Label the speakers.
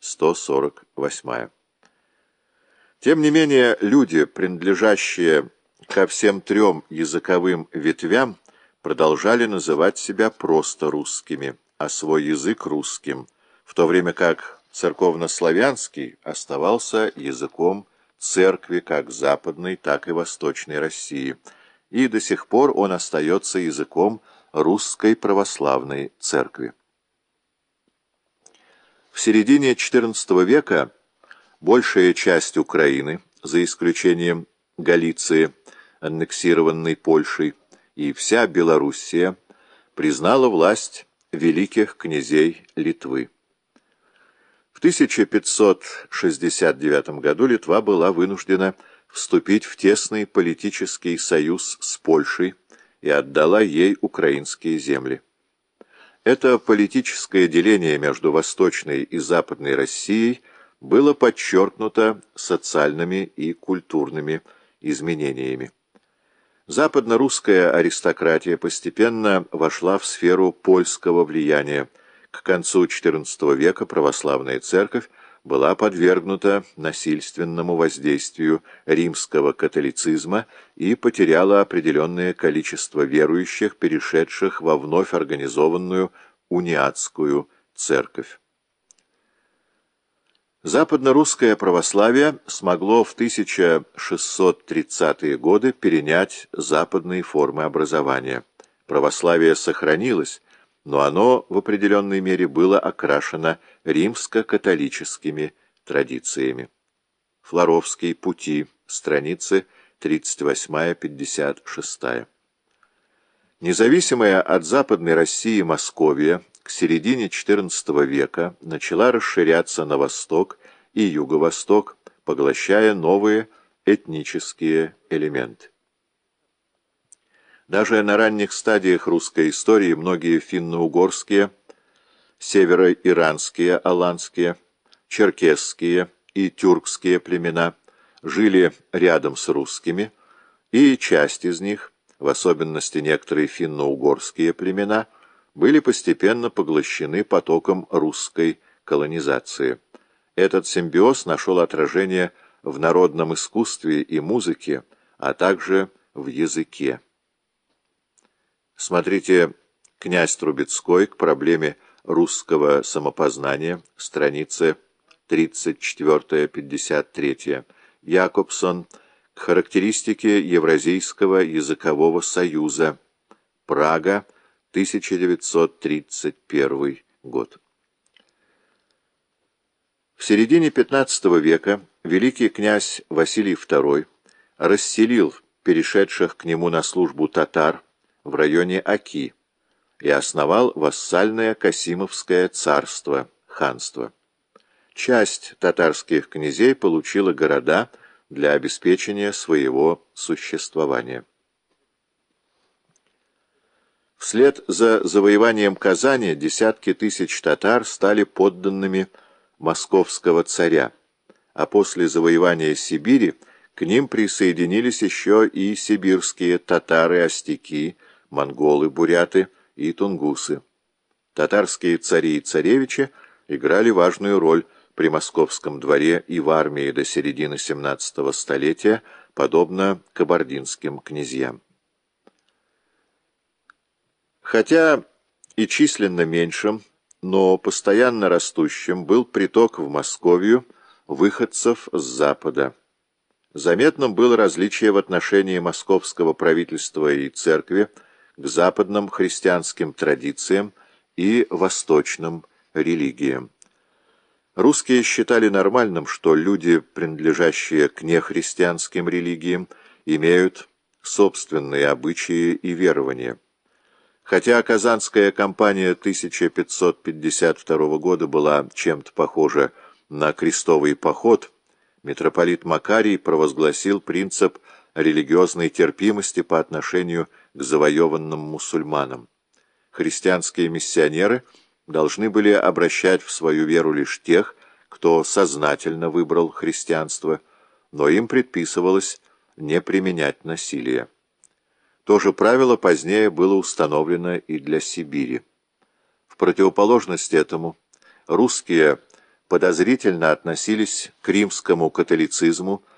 Speaker 1: 148. Тем не менее, люди, принадлежащие ко всем трем языковым ветвям, продолжали называть себя просто русскими, а свой язык русским, в то время как церковнославянский оставался языком церкви как западной, так и восточной России, и до сих пор он остается языком русской православной церкви. В середине XIV века большая часть Украины, за исключением Галиции, аннексированной Польшей, и вся Белоруссия признала власть великих князей Литвы. В 1569 году Литва была вынуждена вступить в тесный политический союз с Польшей и отдала ей украинские земли. Это политическое деление между Восточной и Западной Россией было подчеркнуто социальными и культурными изменениями. Западно-русская аристократия постепенно вошла в сферу польского влияния. К концу XIV века православная церковь была подвергнута насильственному воздействию римского католицизма и потеряла определенное количество верующих, перешедших во вновь организованную униатскую церковь. Западно-русское православие смогло в 1630-е годы перенять западные формы образования. Православие сохранилось, но оно в определенной мере было окрашено римско-католическими традициями. Флоровские пути, страницы 38-56. Независимая от Западной России Московия к середине XIV века начала расширяться на восток и юго-восток, поглощая новые этнические элементы. Даже на ранних стадиях русской истории многие финно-угорские, северо-иранские, аланские, черкесские и тюркские племена жили рядом с русскими, и часть из них, в особенности некоторые финно-угорские племена, были постепенно поглощены потоком русской колонизации. Этот симбиоз нашел отражение в народном искусстве и музыке, а также в языке. Смотрите «Князь Трубецкой к проблеме русского самопознания», страницы 34-53. Якобсон к характеристике Евразийского языкового союза. Прага, 1931 год. В середине XV века великий князь Василий II расселил перешедших к нему на службу татар в районе Аки и основал вассальное Касимовское царство, ханство. Часть татарских князей получила города для обеспечения своего существования. Вслед за завоеванием Казани десятки тысяч татар стали подданными московского царя, а после завоевания Сибири к ним присоединились еще и сибирские татары-остяки, монголы-буряты и тунгусы. Татарские цари и царевичи играли важную роль при московском дворе и в армии до середины XVII столетия, подобно кабардинским князьям. Хотя и численно меньшим, но постоянно растущим был приток в Московию выходцев с запада. Заметным было различие в отношении московского правительства и церкви к западным христианским традициям и восточным религиям. Русские считали нормальным, что люди, принадлежащие к нехристианским религиям, имеют собственные обычаи и верования. Хотя Казанская кампания 1552 года была чем-то похожа на крестовый поход, митрополит Макарий провозгласил принцип религиозной терпимости по отношению к завоеванным мусульманам. Христианские миссионеры должны были обращать в свою веру лишь тех, кто сознательно выбрал христианство, но им предписывалось не применять насилие. То же правило позднее было установлено и для Сибири. В противоположность этому русские подозрительно относились к римскому католицизму